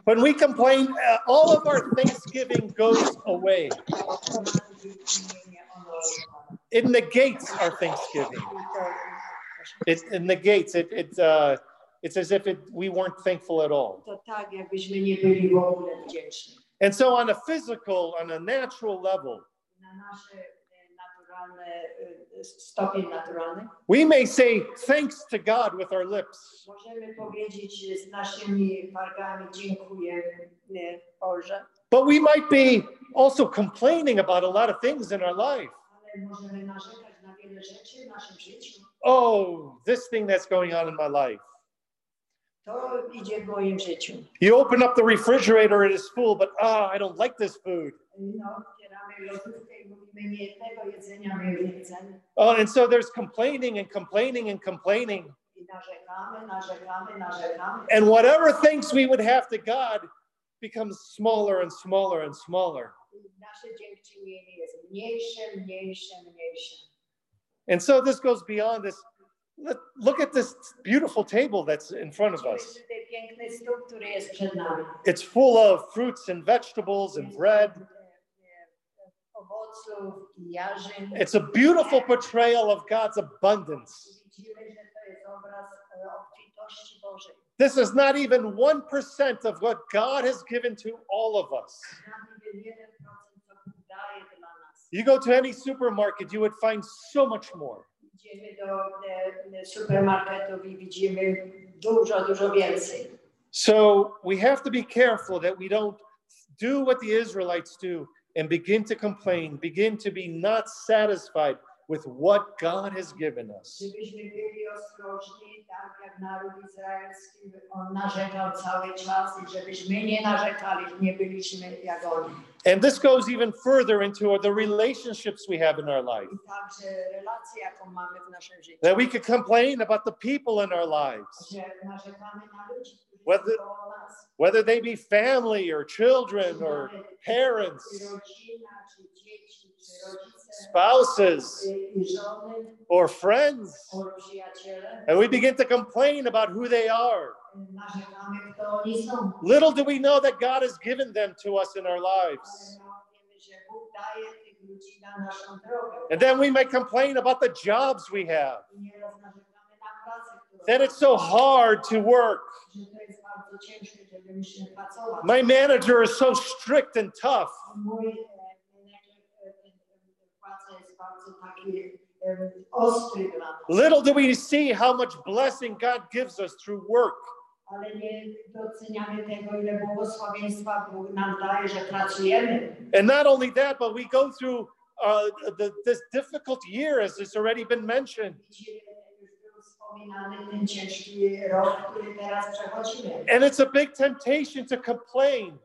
S2: when we complain, uh, all of our thanksgiving goes away. It negates our thanksgiving. It, it negates it. It uh, it's as if it, we weren't thankful at all. And so, on a physical, on a natural level, we may say thanks to God with our lips, but we might be also complaining about a lot of things in our life.
S3: Ale możemy narzekać na wiele rzeczy w naszym życiu.
S2: Oh, this thing that's going on in my life.
S3: To idzie w moim życiu.
S2: You open up the refrigerator, it is full, but ah, I don't like this food.
S3: No, otwieramy lodówkę i mówimy, nie, tego jedzenia my nie chcemy.
S2: Oh, and so there's complaining and complaining and complaining. And whatever thanks we would have to God becomes smaller and smaller and smaller.
S3: I nasze dziękczynienie jest mniejsze, mniejsze, mniejsze.
S2: And so this goes beyond this. Let, look at this beautiful table that's in front of us.
S3: Spójrzmy, ten piękny stół, który jest przed nami.
S2: It's full of fruits and vegetables and bread.
S3: Owoców i jarzyn.
S2: It's a beautiful portrayal of God's abundance.
S3: Widzimy, że to jest obraz obfitości Bożej.
S2: This is not even 1% of what God has given to all of us. You go to any supermarket, you would find so much more.
S3: Idziemy do supermarketów i widzimy dużo, dużo.
S2: So we have to be careful that we don't do what the Israelites do and begin to complain, begin to be not satisfied with what God has given us.
S3: Żebyśmy byli ostrożni, tak jak naród izraelski, on narzekał cały czas i żebyśmy nie narzekali, nie byliśmy jak oni.
S2: And this goes even further into the relationships we have in our life.
S3: I także relacje, jaką mamy w naszym życiu.
S2: That we could complain about the people in our lives,
S3: Że narzekamy na ludzi, którzy
S2: Whether-
S3: są koło nas.
S2: whether they be family or children or parents, spouses, or friends. And we begin to complain about who they are. Little do we know that God has given them to us in our lives. And then we may complain about the jobs we have, that it's so hard to work. My manager is so strict and tough.
S3: Mój e, menedżer, e, e, e, praca jest bardzo taki e, ostry dla nas.
S2: Little do we see how much blessing God gives us through work. And not only that, but we go through uh, the, this difficult year, as it's already been mentioned. And it's a big temptation to complain.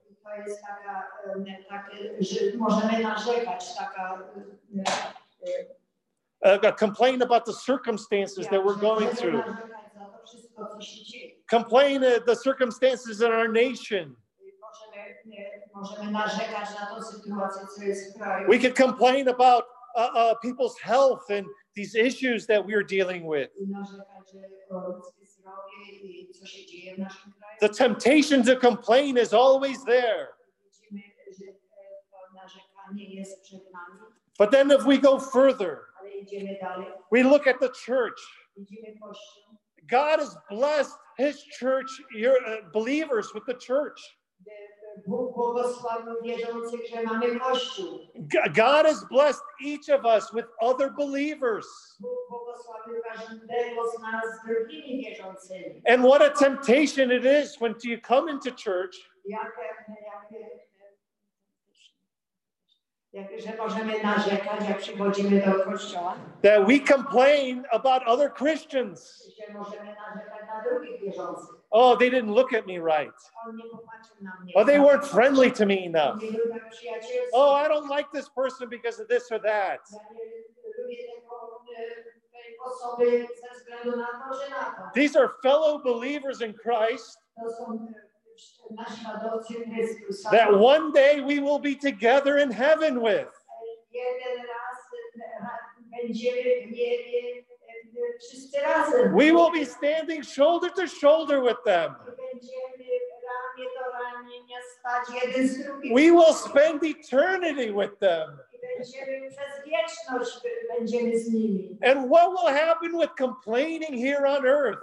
S2: Uh, complain about the circumstances that we're going through,
S3: narzekać za to wszystko, co się dzieje.
S2: complain at the circumstances in our nation.
S3: Możemy, nie, możemy narzekać na tą sytuację, co jest w kraju.
S2: We could complain about uh, uh, people's health and these issues that we're dealing with.
S3: I narzekać że o ludzkie zdrowie i co się dzieje w naszym kraju.
S2: The temptation to complain is always there.
S3: Widzimy, że to narzekanie jest przed nami,
S2: But then, if we go further,
S3: ale idziemy dalej.
S2: We look at the church. God has blessed His church, your uh, believers, with the church. God has blessed each of us with other believers. And what a temptation it is when you come into church
S3: że możemy narzekać, jak przychodzimy do kościoła,
S2: that we complain about other Christians.
S3: że możemy narzekać na drugich wierzących.
S2: Oh, they didn't look at me right.
S3: On nie popatrzył na mnie.
S2: Oh, they weren't friendly to me enough.
S3: Nie był tak przyjacielski.
S2: Oh, I don't like this person because of this or that.
S3: Ja nie lubię tego, tej osoby ze względu na to, że na to.
S2: These are fellow believers in Christ
S3: To są naśladowcy Chrystusa.
S2: That one day we will be together in heaven with. We will be standing shoulder to shoulder with them. We will spend eternity with them. And what will happen with complaining here on earth?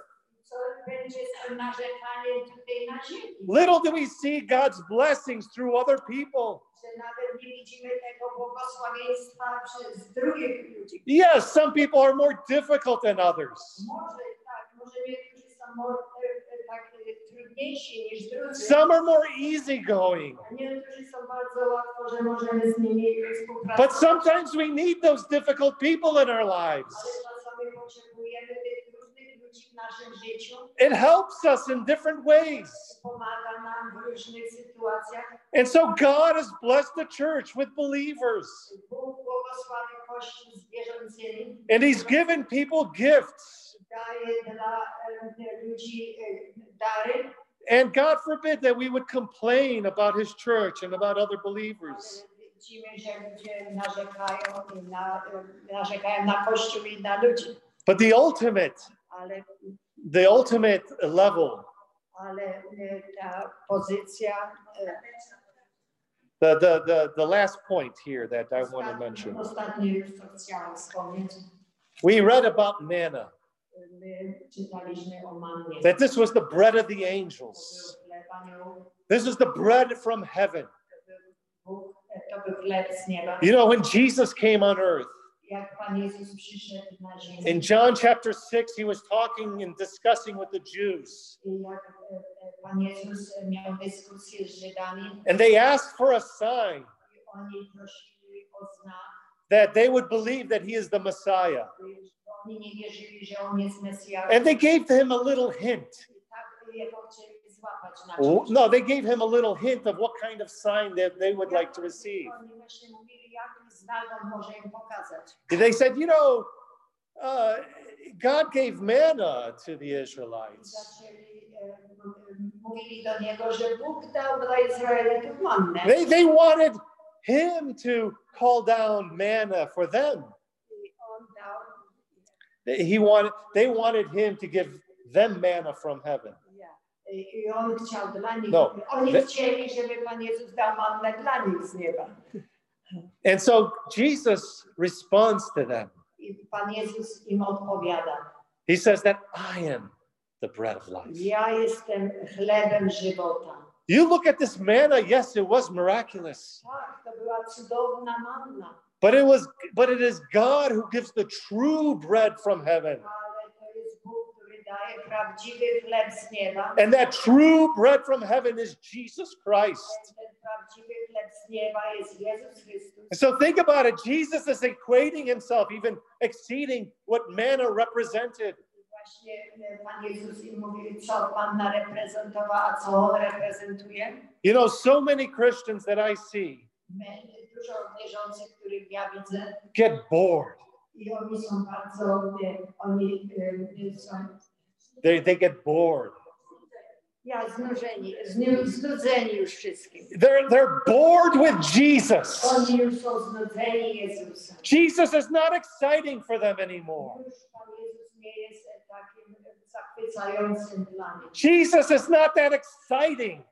S3: Co będzie z tym narzekaniem tutaj na ziemi?
S2: Little do we see God's blessings through other people.
S3: Że nawet nie widzimy tego błogosławieństwa przez drugich ludzi.
S2: Yes, some people are more difficult than others.
S3: Może tak, może niektórzy są mo- tak trudniejsi niż drudzy.
S2: Some are more easygoing.
S3: A niektórzy są bardzo łatwo, że możemy z nimi współpracować.
S2: But sometimes we need those difficult people in our lives. It helps us in different ways. And so God has blessed the church with believers. And He's given people gifts. And God forbid that we would complain about His church and about other believers. But the ultimate, the ultimate level, the, the, the, the last point here that I want to mention. We read about manna, that this was the bread of the angels. This is the bread from heaven. You know, when Jesus came on earth,
S3: Jak Pan Jezus przyszedł na ziemię
S2: in John chapter 6, he was talking and discussing with the Jews.
S3: i jak Pan Jezus miał dyskusję z Żydami
S2: And they asked for a sign
S3: i oni prosili o znak,
S2: that they would believe that he is the Messiah.
S3: bo oni nie wierzyli, że On jest Mesjaszem.
S2: And they gave him a little hint.
S3: I tak Jego chcieli złapać na
S2: W-
S3: czymś.
S2: No, they gave him a little hint of what kind of sign that they would like to receive.
S3: Oni właśnie mówili, jaki znak On może im pokazać.
S2: They said, you know, uh, God gave manna to the Israelites.
S3: zaczęli, m- mówili do niego, że Bóg dał dla Izraelitów mannę.
S2: They, they wanted him to call down manna for them.
S3: I on dał,
S2: He wanted, they wanted him to give them manna from heaven.
S3: ja. I i on chciał dla nich,
S2: No,
S3: oni
S2: the-
S3: chcieli, żeby Pan Jezus dał mannę dla nich z nieba.
S2: And so Jesus responds to them.
S3: Pan Jezus im odpowiada,
S2: He says that I am the bread of life.
S3: ja jestem chlebem żywota.
S2: You look at this manna, yes, it was miraculous.
S3: Tak, to była cudowna manna,
S2: But it was but it is God who gives the true bread from heaven.
S3: ale to jest Bóg, który daje prawdziwy chleb z nieba.
S2: And that true bread from heaven is Jesus Christ.
S3: Ten prawdziwy chleb z nieba jest Jezus Chrystus.
S2: And so think about it. Jesus is equating himself, even exceeding what manna represented.
S3: I Właśnie Pan Jezus im mówi, co manna reprezentowała, a co On reprezentuje.
S2: You know, so many Christians that I see
S3: My, dużo wierzących, których ja widzę,
S2: get bored. They, they get bored.
S3: ja, znużeni, znu, znudzeni już wszystkim.
S2: They're, they're bored with Jesus.
S3: Oni już są znudzeni Jezusem.
S2: Jesus is not exciting for them anymore.
S3: Już nie jest takim zachwycającym.
S2: Jesus is not that exciting.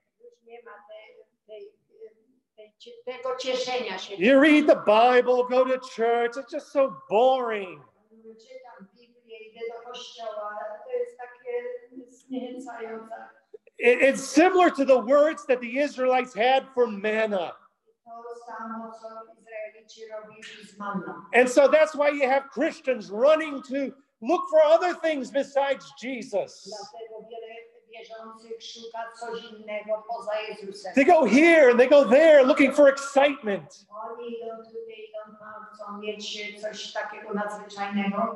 S2: You read the Bible, go to church, it's just so boring. It's similar to the words that the Israelites had for manna. And so that's why you have Christians running to look for other things besides Jesus. They go here and they go there looking for excitement.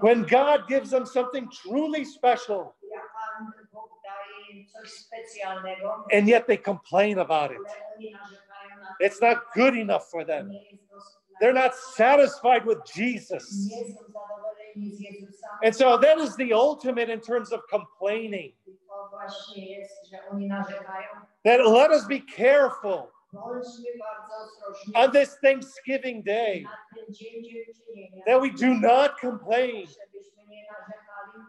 S2: When God gives them something truly special,
S3: Jak Pan Bóg daje im coś specjalnego,
S2: and yet they complain about it. It's not good enough for them. They're not satisfied with Jesus. And so that is the ultimate in terms of complaining. That let us be careful on this Thanksgiving day that we do not complain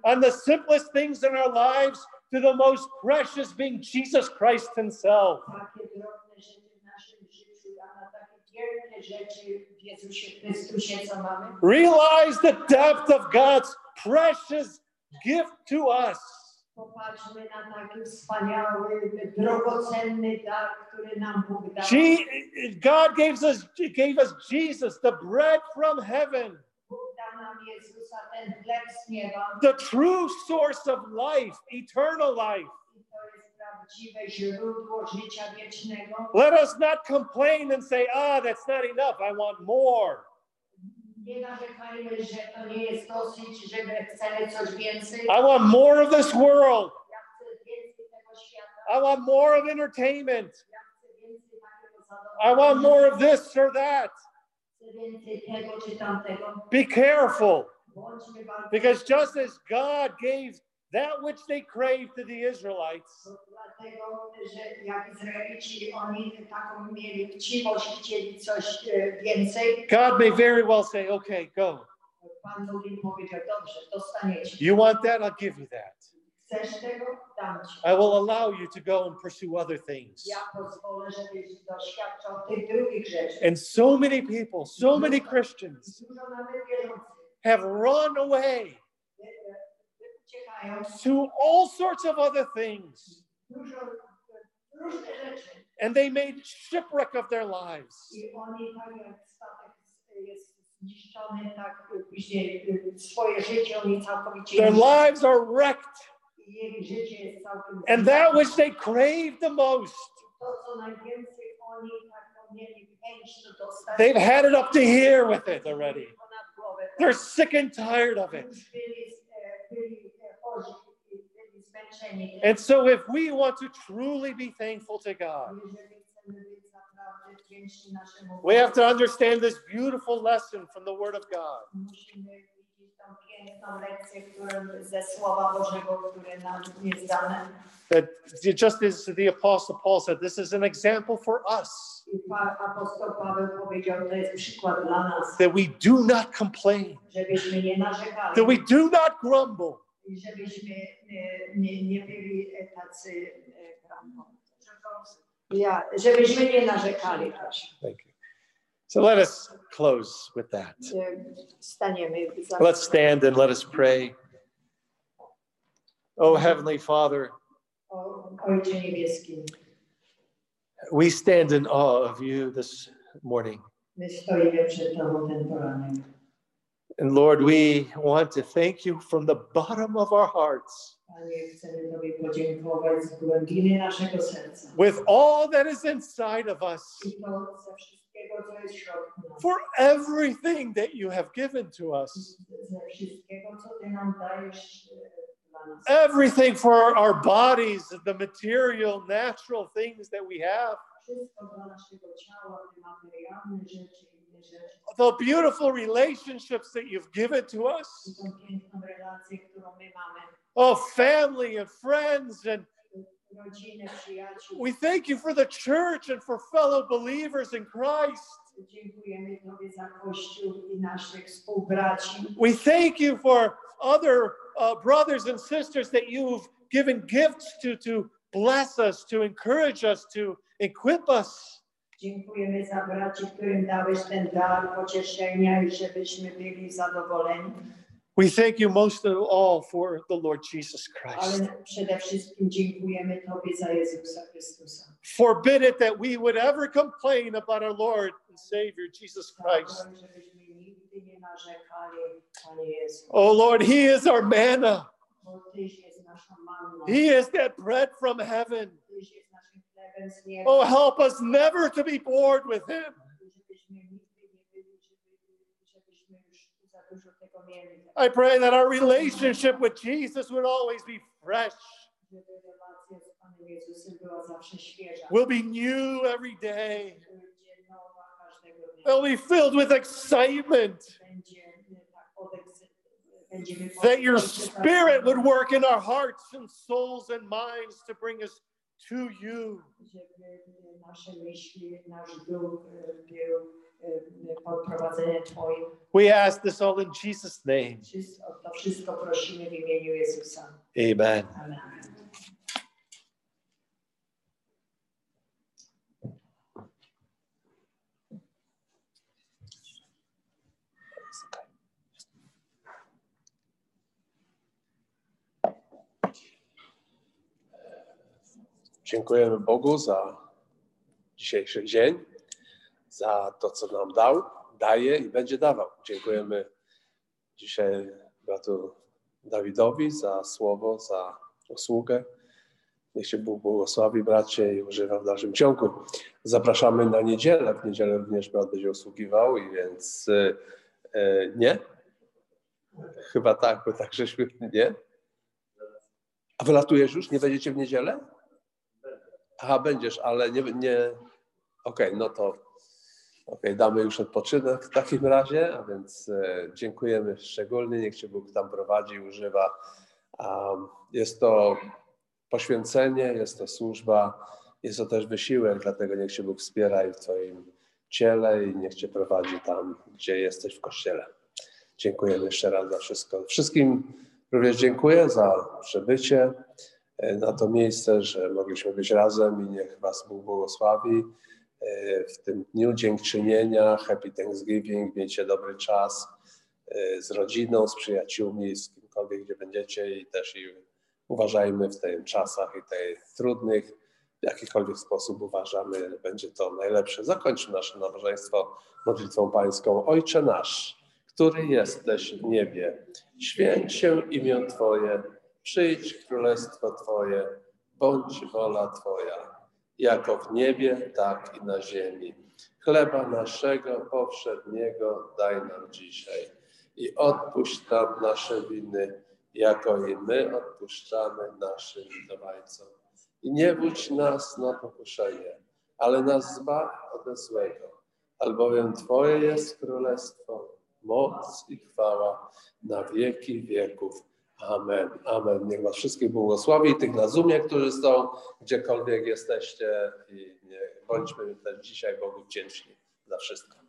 S2: on the simplest things in our lives to the most precious being Jesus Christ Himself. Realize the depth of God's precious gift to us. God gave us, gave us Jesus, the bread from heaven, the true source of life, eternal life. Let us not complain and say, ah, that's not enough. I want more. I want more of this world. I want more of entertainment. I want more of this or that. Be careful because just as God gave that which they craved to the Israelites,
S3: Bo Dlatego, że jak Izraelici, oni taką mieli chciwość, chcieli coś więcej.
S2: God may very well say, okay, go.
S3: Pan Bóg im powiedział, dobrze, dostaniecie.
S2: You want that? I'll give you that.
S3: Chcesz tego? Dam ci.
S2: I will allow you to go and pursue other things.
S3: Ja pozwolę, żebyś doświadczał tych drugich rzeczy.
S2: And so many people, so many Christians
S3: Dużo nawet wierzących
S2: have run away to all sorts of other things.
S3: Dużo, różne rzeczy.
S2: And they made shipwreck of their lives.
S3: I oni tak jak statek jest zniszczony, tak później swoje życie oni całkowicie
S2: Their lives are wrecked. And that which they craved the most, they've had it up to here with it already. They're sick and tired of it. And so, if we want to truly be thankful to God, we have to understand this beautiful lesson from the Word of God. That just as the Apostle Paul said, this is an example for us
S3: I pa- apostoł Paweł powiedział, to jest przykład dla nas,
S2: that we do not complain,
S3: żebyśmy nie narzekali.
S2: that we do not grumble,
S3: I żebyśmy nie, nie byli tacy krampowni. Ja, żebyśmy nie narzekali.
S2: Thank you. So let us close with that. Let's stand and let us pray. Oh, Heavenly Father, we stand in awe of you this morning. And Lord, we want to thank you from the bottom of our hearts with all that is inside of us For everything that you have given to us. Everything for our bodies, the material, natural things that we have, the beautiful relationships that you've given to us, of family and friends. And. We thank you for the church and for fellow believers in Christ. We thank you for other uh, brothers and sisters that you've given gifts to to bless us, to encourage us, to equip us.
S3: Za braci, dar i.
S2: We thank you most of all for the Lord Jesus Christ.
S3: Ale przede wszystkim dziękujemy Tobie za Jezusa Chrystusa.
S2: Forbid it that we would ever complain about our Lord and Savior Jesus Christ.
S3: Chciałbym, żebyśmy nigdy nie narzekali, Panie Jezu,
S2: Oh Lord, He is our manna.
S3: bo Tyś jest naszą manną.
S2: He is that bread from heaven.
S3: Tyś jest naszym chlebem z nieba.
S2: Oh, help us never to be bored with Him.
S3: Żebyśmy nigdy nie byli, żeby, żebyśmy już za dużo tego mieli.
S2: I pray that our relationship with Jesus would always be fresh, will be new every day, will be filled with excitement. That your Spirit would work in our hearts and souls and minds to bring us to you.
S3: Żeby nasze myśli, nasz duch był pod prowadzeniem Twoim.
S2: We ask this all in Jesus' name.
S3: Wszystko, to wszystko prosimy w imieniu Jezusa.
S2: Amen.
S3: Amen.
S1: Dziękujemy Bogu za dzisiejszy dzień, za to, co nam dał, daje i będzie dawał. Dziękujemy dzisiaj bratu Dawidowi za słowo, za usługę. Niech się Bóg błogosławi, bracie, i używa w dalszym ciągu. Zapraszamy na niedzielę. W niedzielę również brat będzie usługiwał, i więc e, e, nie? Chyba tak, bo tak żeśmy nie. A wylatujesz już? Nie będziecie w niedzielę? Aha, będziesz, ale nie. nie... Okej, no to okej, damy już odpoczynek w takim razie, a więc e, dziękujemy szczególnie. Niech Cię Bóg tam prowadzi używa. Jest to poświęcenie, jest to służba, jest to też wysiłek, dlatego niech Cię Bóg wspiera i w Twoim ciele i niech Cię prowadzi tam, gdzie jesteś w kościele. Dziękujemy jeszcze raz za wszystko. Wszystkim również dziękuję za przybycie e, na to miejsce, że mogliśmy być razem i niech Was Bóg błogosławi. E, W tym dniu dziękczynienia, Happy Thanksgiving, miejcie dobry czas e, z rodziną, z przyjaciółmi, z kimkolwiek, gdzie będziecie i też i uważajmy w tych czasach i tych trudnych, w jakikolwiek sposób uważamy, będzie to najlepsze. Zakończmy nasze nabożeństwo modlitwą pańską. Ojcze nasz, który jesteś w niebie, święć się imię Twoje, przyjdź królestwo Twoje, bądź wola Twoja, jako w niebie, tak i na ziemi. Chleba naszego powszedniego daj nam dzisiaj i odpuść nam nasze winy, jako i my odpuszczamy naszym winowajcom. I nie wódź nas na pokuszenie, ale nas zbaw ode złego, albowiem Twoje jest królestwo, moc i chwała na wieki wieków. Amen. Amen. Niech Was wszystkich błogosławi, tych na Zoomie, którzy są, gdziekolwiek jesteście i bądźmy też dzisiaj Bogu wdzięczni za wszystko.